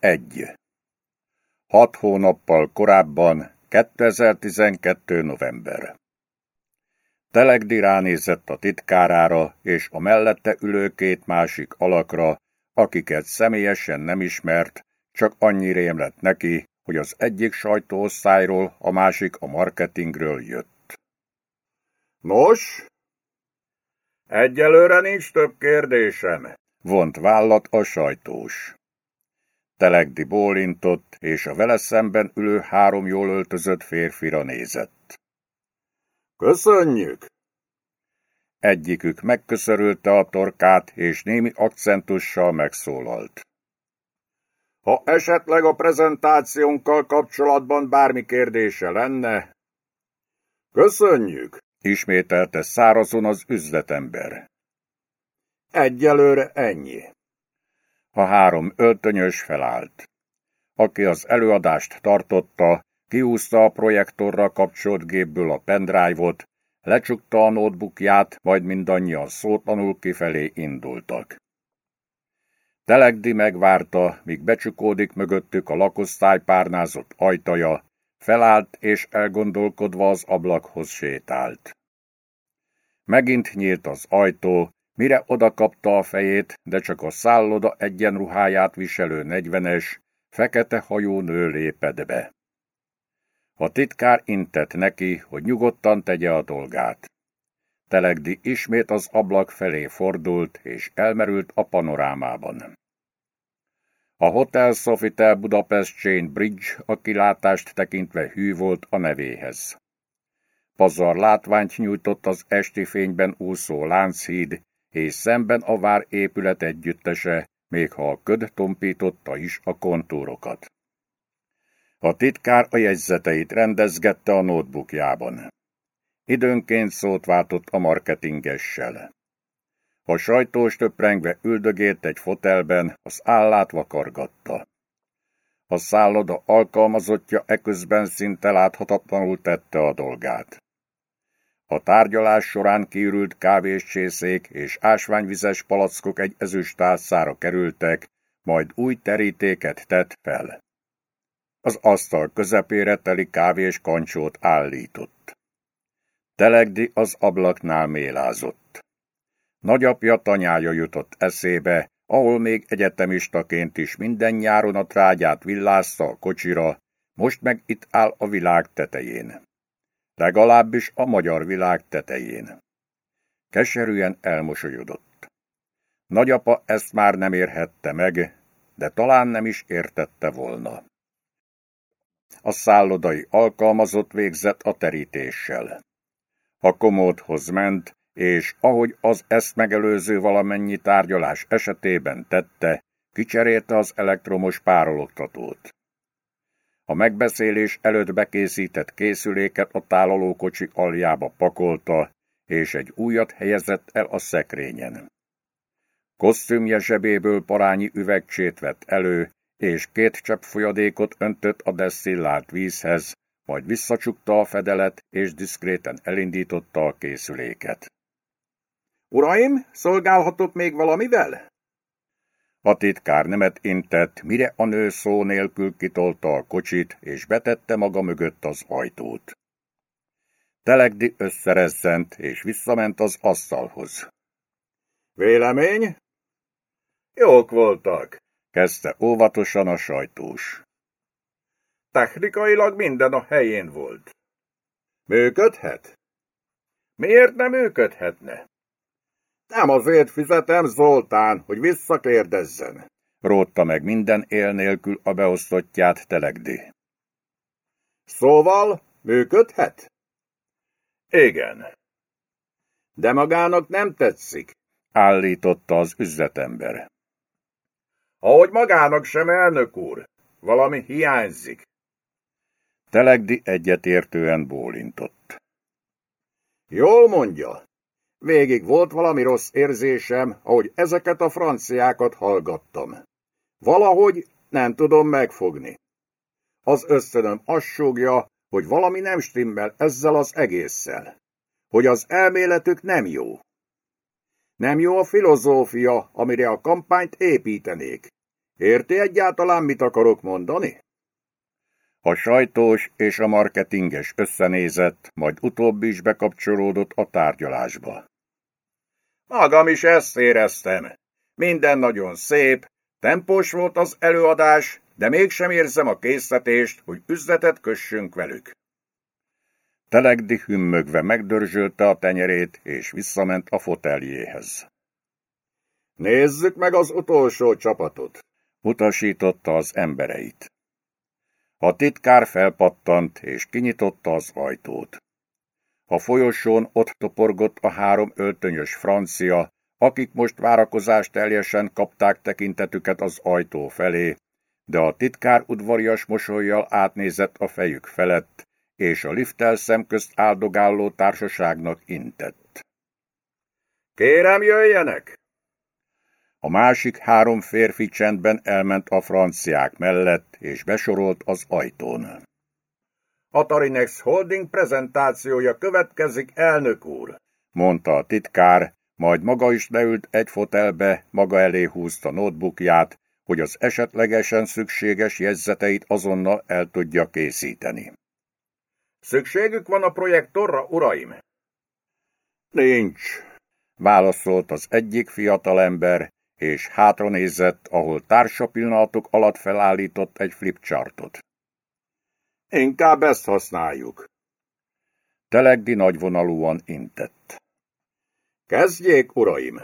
1. Hat hónappal korábban, 2012. november. Telegdi ránézett a titkárára és a mellette ülő két másik alakra, akiket személyesen nem ismert, csak annyi rém lett neki, hogy az egyik sajtóosztályról, a másik a marketingről jött. Nos? Egyelőre nincs több kérdésem, vont vállat a sajtós. Telegdi bólintott, és a vele szemben ülő három jól öltözött férfira nézett. Köszönjük! Egyikük megköszörülte a torkát, és némi akcentussal megszólalt. Ha esetleg a prezentációnkkal kapcsolatban bármi kérdése lenne... Köszönjük! ismételte szárazon az üzletember. Egyelőre ennyi. A három öltönyös felállt. Aki az előadást tartotta, kiúzta a projektorra kapcsolt gépből a pendrive-ot, lecsukta a notebookját, majd mindannyian szótlanul kifelé indultak. Telegdi megvárta, míg becsukódik mögöttük a lakosztály párnázott ajtaja, felállt és elgondolkodva az ablakhoz sétált. Megint nyílt az ajtó, mire odakapta a fejét, de csak a szálloda egyenruháját viselő negyvenes, fekete hajú nő lépett be. A titkár intett neki, hogy nyugodtan tegye a dolgát. Telegdi ismét az ablak felé fordult, és elmerült a panorámában. A Hotel Sofitel Budapest Chain Bridge a kilátást tekintve hű volt a nevéhez. Pazar látványt nyújtott az esti fényben úszó Lánchíd, és szemben a vár épület együttese, még ha a köd tompította is a kontúrokat. A titkár a jegyzeteit rendezgette a notebookjában. Időnként szót váltott a marketingessel. A sajtós töprengve üldögélt egy fotelben, az állát vakargatta. A szálloda alkalmazottja eközben szinte láthatatlanul tette a dolgát. A tárgyalás során kiürült kávéscsészék és ásványvizes palackok egy ezüstálszára kerültek, majd új terítéket tett fel. Az asztal közepére teli kávés kancsót állított. Telegdi az ablaknál mélázott. Nagyapja tanyája jutott eszébe, ahol még egyetemistaként is minden nyáron a trágyát villázta a kocsira, most meg itt áll a világ tetején. Legalábbis a magyar világ tetején. Keserűen elmosolyodott. Nagyapa ezt már nem érhette meg, de talán nem is értette volna. A szállodai alkalmazott végzett a terítéssel. A komódhoz ment, és ahogy az ezt megelőző valamennyi tárgyalás esetében tette, kicserélte az elektromos párologtatót. A megbeszélés előtt bekészített készüléket a tálalókocsi aljába pakolta, és egy újat helyezett el a szekrényen. Kosztümje zsebéből parányi üvegcsét vett elő, és két csepp folyadékot öntött a deszillált vízhez, majd visszacsukta a fedelet, és diszkréten elindította a készüléket. Uraim, szolgálhatok még valamivel? A titkár nemet intett, mire a nő szó nélkül kitolta a kocsit, és betette maga mögött az ajtót. Telegdi összerezzent, és visszament az asztalhoz. Vélemény? Jók voltak, kezdte óvatosan a sajtós. Technikailag minden a helyén volt. Működhet? Miért nem működhetne? Nem azért fizetem Zoltán, hogy visszakérdezzen. Rótta meg minden él nélkül a beosztottját Telegdi. Szóval működhet? Igen. De magának nem tetszik, állította az üzletember. Ahogy magának sem, elnök úr, valami hiányzik. Telegdi egyetértően bólintott. Jól mondja, Végig volt valami rossz érzésem, ahogy ezeket a franciákat hallgattam. Valahogy nem tudom megfogni. Az összönöm azt súgja, hogy valami nem stimmel ezzel az egésszel. Hogy az elméletük nem jó. Nem jó a filozófia, amire a kampányt építenék. Érti egyáltalán, mit akarok mondani? A sajtós és a marketinges összenézett, majd utóbb is bekapcsolódott a tárgyalásba. Magam is ezt éreztem. Minden nagyon szép, tempós volt az előadás, de mégsem érzem a készletést, hogy üzletet kössünk velük. Telegdi hümmögve megdörzsölte a tenyerét, és visszament a foteljéhez. Nézzük meg az utolsó csapatot, utasította az embereit. A titkár felpattant, és kinyitotta az ajtót. A folyosón ott toporgott a három öltönyös francia, akik most várakozás teljesen kapták tekintetüket az ajtó felé, de a titkár udvarias mosolyjal átnézett a fejük felett, és a lifttel szemközt áldogáló társaságnak intett. Kérem, jöjjenek! A másik három férfi csendben elment a franciák mellett, és besorolt az ajtón. A Tarinex Holding prezentációja következik, elnök úr, mondta a titkár, majd maga is leült egy fotelbe, maga elé húzta notebookját, hogy az esetlegesen szükséges jegyzeteit azonnal el tudja készíteni. Szükségük van a projektorra, uraim? Nincs, válaszolt az egyik fiatalember, és hátranézett, ahol társa pillanatok alatt felállított egy flipchartot. Inkább ezt használjuk. Telegdi nagyvonalúan intett. Kezdjék, uraim!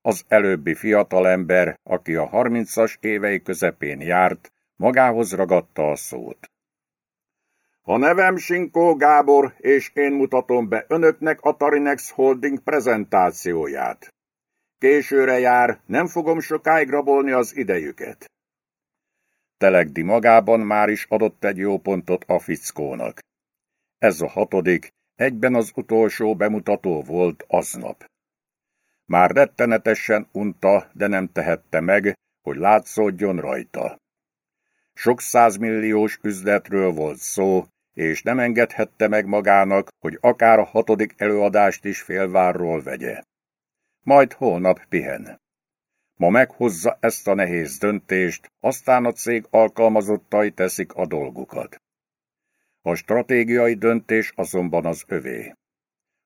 Az előbbi fiatalember, aki a harmincas évei közepén járt, magához ragadta a szót. A nevem Sinkó Gábor, és én mutatom be önöknek a Tarinex Holding prezentációját. Későre jár, nem fogom sokáig rabolni az idejüket. Telegdi magában már is adott egy jó pontot a fickónak. Ez a hatodik, egyben az utolsó bemutató volt aznap. Már rettenetesen unta, de nem tehette meg, hogy látszódjon rajta. Sok százmilliós üzletről volt szó, és nem engedhette meg magának, hogy akár a hatodik előadást is félvárról vegye. Majd holnap pihen. Ma meghozza ezt a nehéz döntést, aztán a cég alkalmazottai teszik a dolgukat. A stratégiai döntés azonban az övé.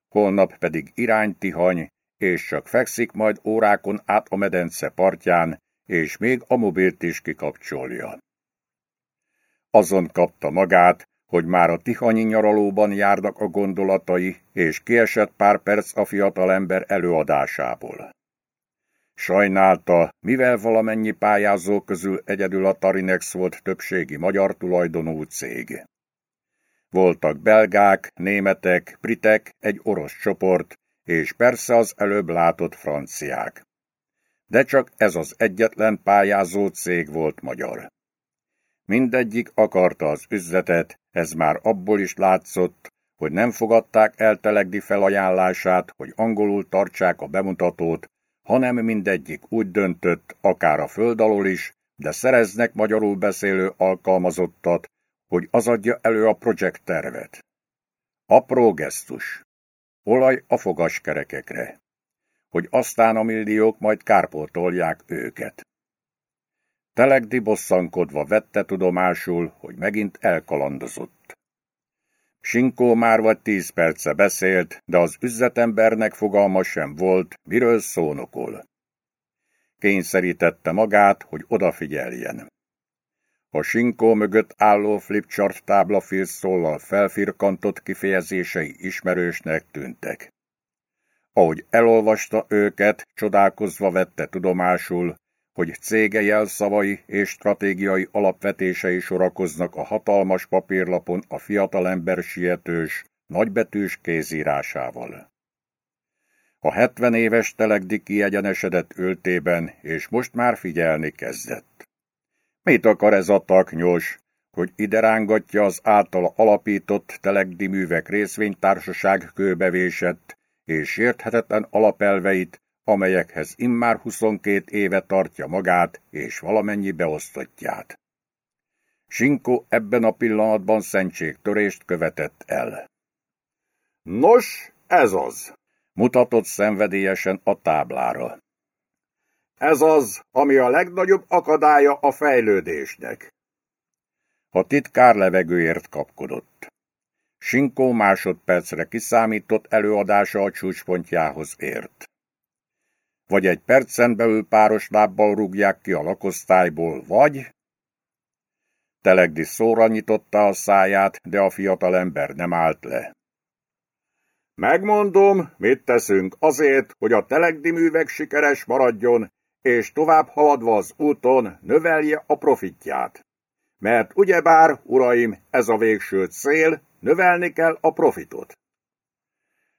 Holnap pedig irány Tihany, és csak fekszik majd órákon át a medence partján, és még a mobilt is kikapcsolja. Azon kapta magát, hogy már a tihanyi nyaralóban járnak a gondolatai, és kiesett pár perc a fiatalember előadásából. Sajnálta, mivel valamennyi pályázó közül egyedül a Tarinex volt többségi magyar tulajdonú cég. Voltak belgák, németek, britek, egy orosz csoport, és persze az előbb látott franciák. De csak ez az egyetlen pályázó cég volt magyar. Mindegyik akarta az üzletet, ez már abból is látszott, hogy nem fogadták el Telegdi felajánlását, hogy angolul tartsák a bemutatót, hanem mindegyik úgy döntött, akár a föld alól is, de szereznek magyarul beszélő alkalmazottat, hogy az adja elő a projekt tervet. Apró gesztus. Olaj a fogaskerekekre. Hogy aztán a milliók majd kárpótolják őket. Telegdi bosszankodva vette tudomásul, hogy megint elkalandozott. Sinkó már vagy tíz perce beszélt, de az üzletembernek fogalma sem volt, miről szónokol. Kényszerítette magát, hogy odafigyeljen. A sinkó mögött álló flipchart tábla filszóllal felfirkantott kifejezései ismerősnek tűntek. Ahogy elolvasta őket, csodálkozva vette tudomásul, hogy cége jelszavai és stratégiai alapvetései sorakoznak a hatalmas papírlapon a fiatalember sietős, nagybetűs kézírásával. A hetven éves telegdi kiegyenesedett öltében, és most már figyelni kezdett. Mit akar ez a taknyos, hogy ide rángatja az általa alapított telegdi művek részvénytársaság kőbevésett és sérthetetlen alapelveit, amelyekhez immár 22 éve tartja magát és valamennyi beosztottját. Sinko ebben a pillanatban szentségtörést követett el. Nos, ez az, mutatott szenvedélyesen a táblára. Ez az, ami a legnagyobb akadálya a fejlődésnek. A titkár levegőért kapkodott. Sinkó másodpercre kiszámított előadása a csúcspontjához ért. Vagy egy percen belül páros lábbal rúgják ki a lakosztályból, vagy... Telegdi szóra nyitotta a száját, de a fiatalember nem állt le. Megmondom, mit teszünk azért, hogy a Telegdi művek sikeres maradjon, és tovább haladva az úton növelje a profitját. Mert ugyebár, uraim, ez a végső cél, növelni kell a profitot.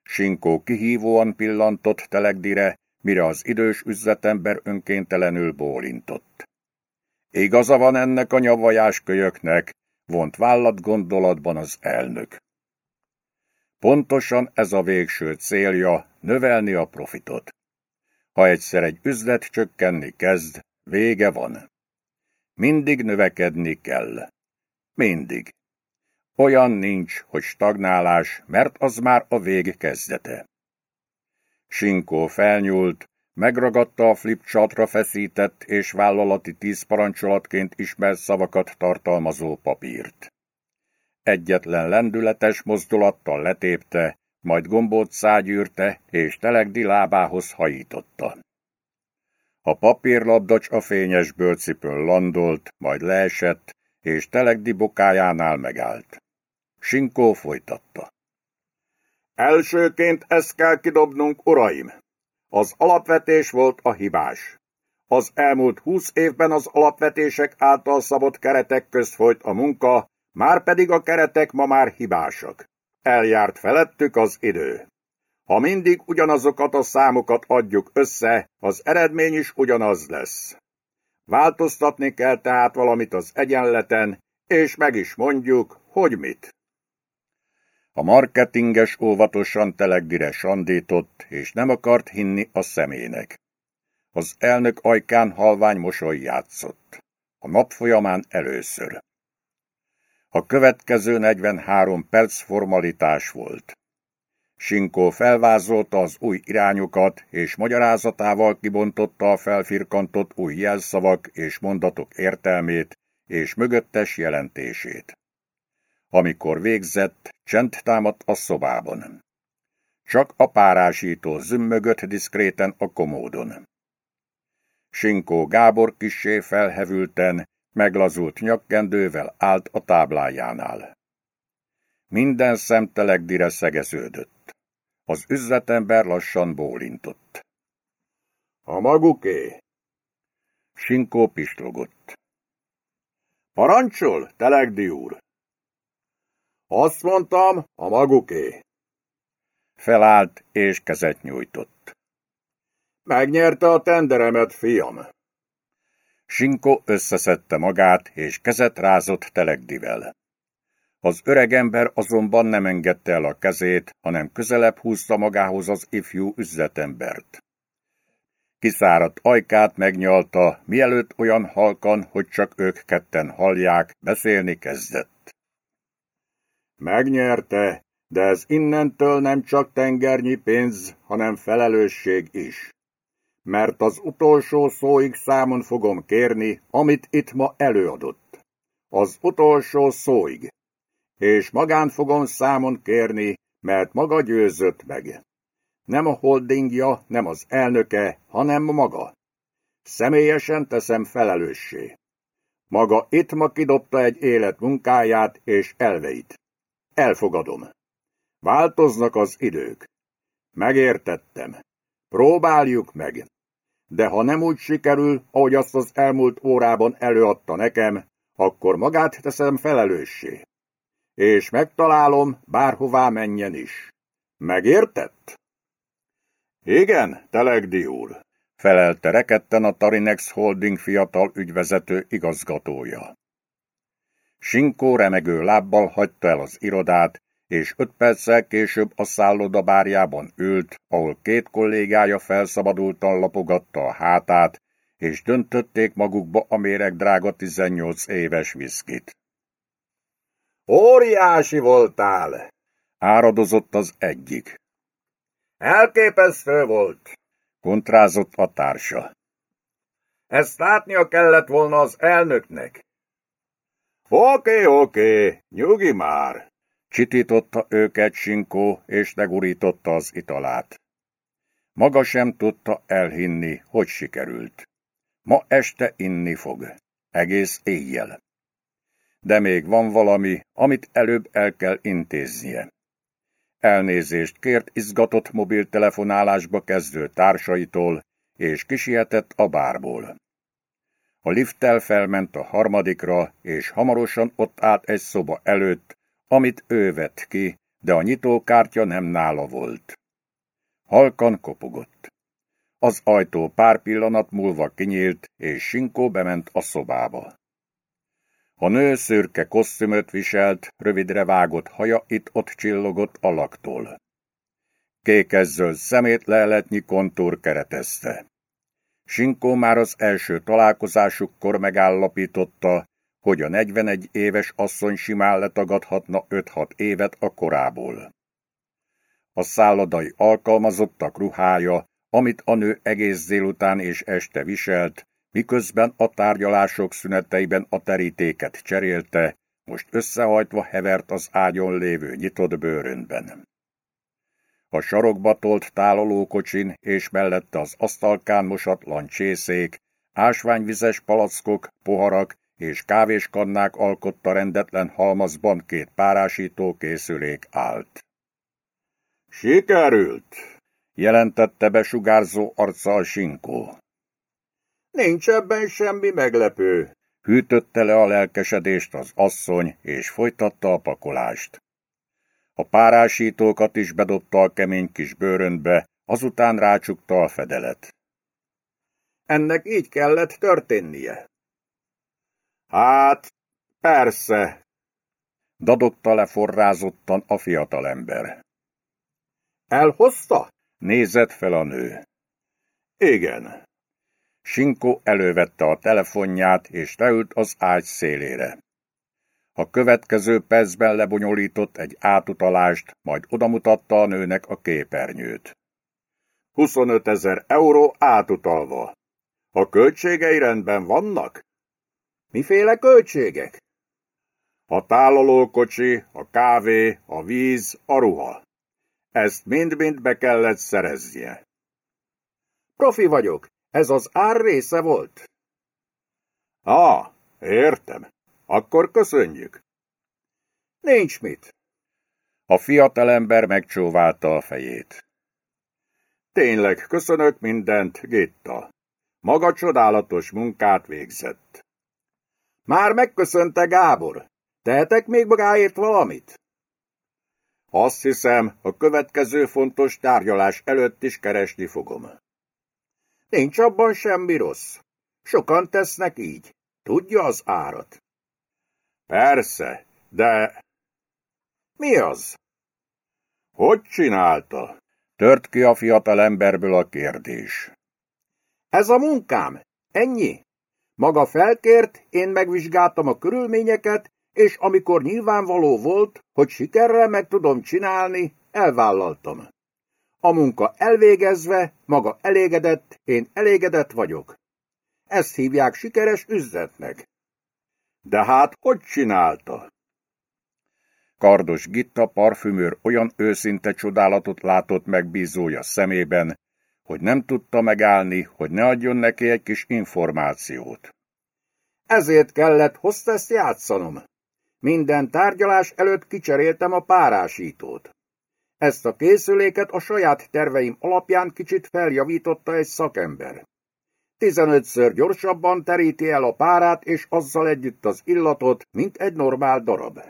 Sinkó kihívóan pillantott Telegdire, mire az idős üzletember önkéntelenül bólintott. Igaza van ennek a nyavajás kölyöknek, vont vállat gondolatban az elnök. Pontosan ez a végső célja, növelni a profitot. Ha egyszer egy üzlet csökkenni kezd, vége van. Mindig növekedni kell. Mindig. Olyan nincs, hogy stagnálás, mert az már a vég kezdete. Sinkó felnyúlt, megragadta a flipchartra feszített és vállalati tíz parancsolatként ismert szavakat tartalmazó papírt. Egyetlen lendületes mozdulattal letépte, majd gombot szágyűrte és telegdi lábához hajította. A papírlabdacs a fényes bőrcipőn landolt, majd leesett, és telegdi bokájánál megállt. Sinkó folytatta. Elsőként ezt kell kidobnunk, uraim. Az alapvetés volt a hibás. Az elmúlt húsz évben az alapvetések által szabott keretek közt folyt a munka, már pedig a keretek ma már hibásak. Eljárt felettük az idő. Ha mindig ugyanazokat a számokat adjuk össze, az eredmény is ugyanaz lesz. Változtatni kell tehát valamit az egyenleten, és meg is mondjuk, hogy mit. A marketinges óvatosan telegdire sandított, és nem akart hinni a szemének. Az elnök ajkán halvány mosoly játszott. A nap folyamán először. A következő 43 perc formalitás volt. Sinkó felvázolta az új irányokat, és magyarázatával kibontotta a felfirkantott új jelszavak és mondatok értelmét és mögöttes jelentését. Amikor végzett, csend támadt a szobában. Csak a párásító zümmögött diszkréten a komódon. Sinkó Gábor kissé felhevülten, meglazult nyakkendővel állt a táblájánál. Minden szemtelegdire szegeződött. Az üzletember lassan bólintott. A maguké? Sinkó pislogott. Parancsol, Telegdi úr? Azt mondtam, a maguké. Felállt és kezet nyújtott. Megnyerte a tenderemet, fiam. Sinko összeszedte magát, és kezet rázott Telegdivel. Az öregember azonban nem engedte el a kezét, hanem közelebb húzta magához az ifjú üzletembert. Kiszáradt ajkát megnyalta, mielőtt olyan halkan, hogy csak ők ketten hallják, beszélni kezdett. Megnyerte, de ez innentől nem csak tengernyi pénz, hanem felelősség is. Mert az utolsó szóig számon fogom kérni, amit itt ma előadott. Az utolsó szóig. És magán fogom számon kérni, mert maga győzött meg. Nem a holdingja, nem az elnöke, hanem maga. Személyesen teszem felelőssé. Maga itt ma kidobta egy élet munkáját és elveit. Elfogadom. Változnak az idők. Megértettem. Próbáljuk meg. De ha nem úgy sikerül, ahogy azt az elmúlt órában előadta nekem, akkor magát teszem felelőssé. És megtalálom, bárhová menjen is. Megértett? Igen, Telegdi úr, felelte reketten a Tarinex Holding fiatal ügyvezető igazgatója. Sinkó remegő lábbal hagyta el az irodát, és öt perccel később a szálloda bárjában ült, ahol két kollégája felszabadultan lapogatta a hátát, és döntötték magukba a méreg drága 18 éves viszkit. Óriási voltál! Áradozott az egyik. Elképesztő volt! Kontrázott a társa. Ezt látnia kellett volna az elnöknek. Oké, oké, nyugi már! Csitította őket Sinkó, és legurította az italát. Maga sem tudta elhinni, hogy sikerült. Ma este inni fog. Egész éjjel. De még van valami, amit előbb el kell intéznie. Elnézést kért izgatott mobiltelefonálásba kezdő társaitól, és kisietett a bárból. A lifttel felment a harmadikra, és hamarosan ott állt egy szoba előtt, amit ő vett ki, de a nyitókártya nem nála volt. Halkan kopogott. Az ajtó pár pillanat múlva kinyílt, és Sinkó bement a szobába. A nő szürke kosztümöt viselt, rövidre vágott haja itt-ott csillogott alaktól. Kékezzöld szemét leletnyi kontúr keretezte. Sinkó már az első találkozásukkor megállapította, hogy a 41 éves asszony simán letagadhatna 5-6 évet a korából. A szállodai alkalmazottak ruhája, amit a nő egész délután és este viselt, miközben a tárgyalások szüneteiben a terítéket cserélte, most összehajtva hevert az ágyon lévő nyitott bőrönben. A sarokba tolt tálalókocsin és mellette az asztalkán mosatlan csészék, ásványvizes palackok, poharak és kávéskannák alkotta rendetlen halmazban két párásító készülék állt. Sikerült! jelentette besugárzó arccal Sinkó. Nincs ebben semmi meglepő, hűtötte le a lelkesedést az asszony, és folytatta a pakolást. A párásítókat is bedobta a kemény kis bőröntbe, azután rácsukta a fedelet. Ennek így kellett történnie. Hát, persze, dadogta le forrázottan a fiatalember. Elhozta? Nézett fel a nő. Igen. Sinko elővette a telefonját, és leült az ágy szélére. A következő percben lebonyolított egy átutalást, majd odamutatta a nőnek a képernyőt. 25 ezer euró átutalva. A költségei rendben vannak? Miféle költségek? A tálalókocsi, a kávé, a víz, a ruha. Ezt mind-mind be kellett szereznie. Profi vagyok, ez az ár része volt. Ah, értem. Akkor köszönjük. Nincs mit. A fiatalember megcsóválta a fejét. Tényleg köszönök mindent, Gitta. Maga csodálatos munkát végzett. Már megköszönte Gábor. Tehetek még magáért valamit? Azt hiszem, a következő fontos tárgyalás előtt is keresni fogom. Nincs abban semmi rossz. Sokan tesznek így. Tudja az árat. Persze, de... Mi az? Hogy csinálta? Tört ki a fiatal emberből a kérdés. Ez a munkám. Ennyi. Maga felkért, én megvizsgáltam a körülményeket, és amikor nyilvánvaló volt, hogy sikerrel meg tudom csinálni, elvállaltam. A munka elvégezve, maga elégedett, én elégedett vagyok. Ezt hívják sikeres üzletnek. De hát hogy csinálta? Kardos Gitta parfümőr olyan őszinte csodálatot látott meg bízója szemében, hogy nem tudta megállni, hogy ne adjon neki egy kis információt. Ezért kellett hostess játszanom. Minden tárgyalás előtt kicseréltem a párásítót. Ezt a készüléket a saját terveim alapján kicsit feljavította egy szakember. Tizenötször gyorsabban teríti el a párát és azzal együtt az illatot, mint egy normál darab.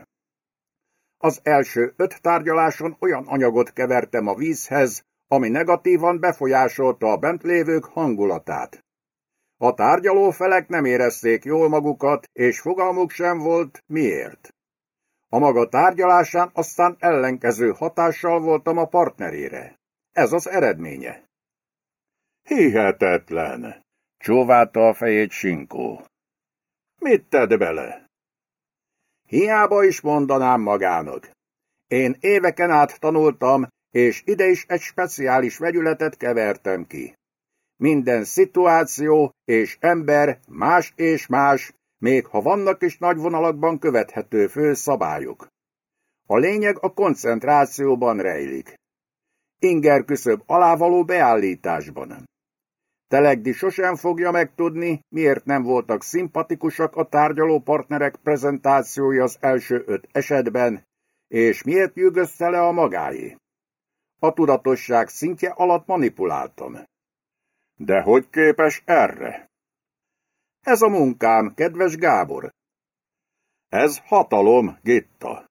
Az első öt tárgyaláson olyan anyagot kevertem a vízhez, ami negatívan befolyásolta a bent lévők hangulatát. A tárgyaló felek nem érezték jól magukat, és fogalmuk sem volt, miért. A maga tárgyalásán aztán ellenkező hatással voltam a partnerére. Ez az eredménye. Hihetetlen! Csóválta a fejét Sinkó. Mit tedd bele? Hiába is mondanám magának. Én éveken át tanultam, és ide is egy speciális vegyületet kevertem ki. Minden szituáció és ember más és más, még ha vannak is nagy vonalakban követhető fő szabályok. A lényeg a koncentrációban rejlik. Inger küszöb alávaló beállításban. Telegdi sosem fogja megtudni, miért nem voltak szimpatikusak a tárgyaló partnerek prezentációi az első öt esetben, és miért nyűgözte le a magáé. A tudatosság szintje alatt manipuláltam. De hogy képes erre? Ez a munkám, kedves Gábor. Ez hatalom, Gitta.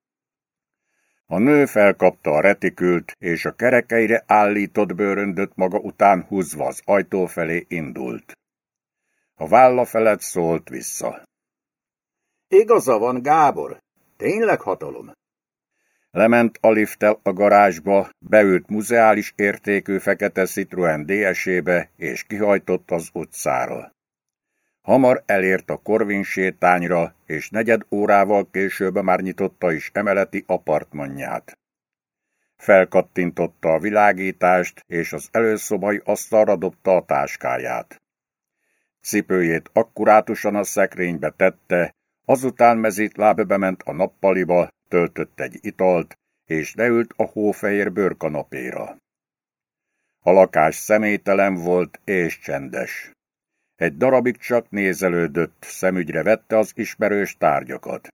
A nő felkapta a retikült, és a kerekeire állított bőröndöt maga után húzva az ajtó felé indult. A válla felett szólt vissza. Igaza van, Gábor. Tényleg hatalom. Lement a lifttel a garázsba, beült muzeális értékű fekete Citroen DS-ébe, és kihajtott az utcára. Hamar elért a Korvin sétányra, és negyed órával később már nyitotta is emeleti apartmanját. Felkattintotta a világítást, és az előszobai asztalra dobta a táskáját. Cipőjét akkurátusan a szekrénybe tette, azután mezít lábbe ment a nappaliba, töltött egy italt, és leült a hófehér bőrkanapéra. A lakás személytelen volt és csendes. Egy darabig csak nézelődött, szemügyre vette az ismerős tárgyakat.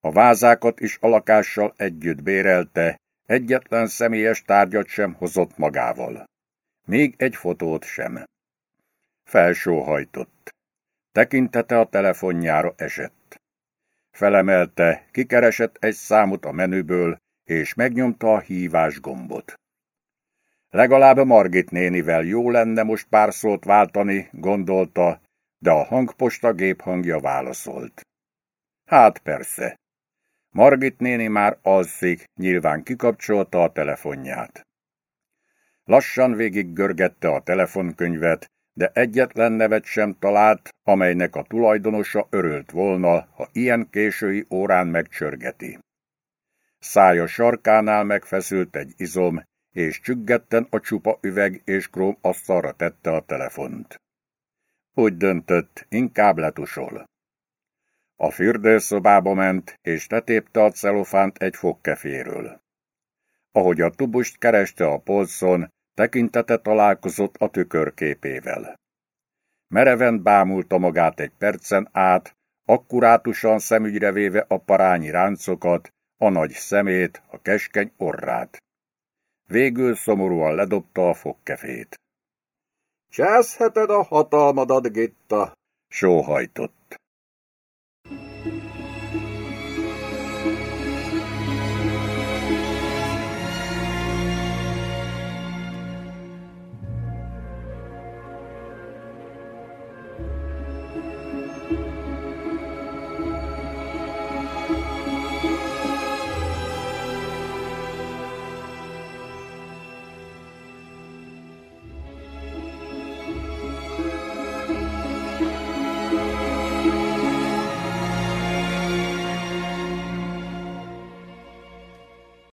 A vázákat is a lakással együtt bérelte, egyetlen személyes tárgyat sem hozott magával. Még egy fotót sem. Felsóhajtott. Tekintete a telefonjára esett. Felemelte, kikeresett egy számot a menüből, és megnyomta a hívás gombot. Legalább Margit nénivel jó lenne most pár szót váltani, gondolta, de a hangposta géphangja válaszolt. Hát persze. Margit néni már alszik, nyilván kikapcsolta a telefonját. Lassan végig görgette a telefonkönyvet, de egyetlen nevet sem talált, amelynek a tulajdonosa örült volna, ha ilyen késői órán megcsörgeti. Szája sarkánál megfeszült egy izom, és csüggetten a csupa üveg és króm asztalra tette a telefont. Úgy döntött, inkább letusol. A fürdőszobába ment, és letépte a celofánt egy fogkeféről. Ahogy a tubust kereste a polcon, tekintete találkozott a tükörképével. Mereven bámulta magát egy percen át, akkurátusan szemügyre véve a parányi ráncokat, a nagy szemét, a keskeny orrát. Végül szomorúan ledobta a fogkefét. Császheted a hatalmadat, Gitta, sóhajtott.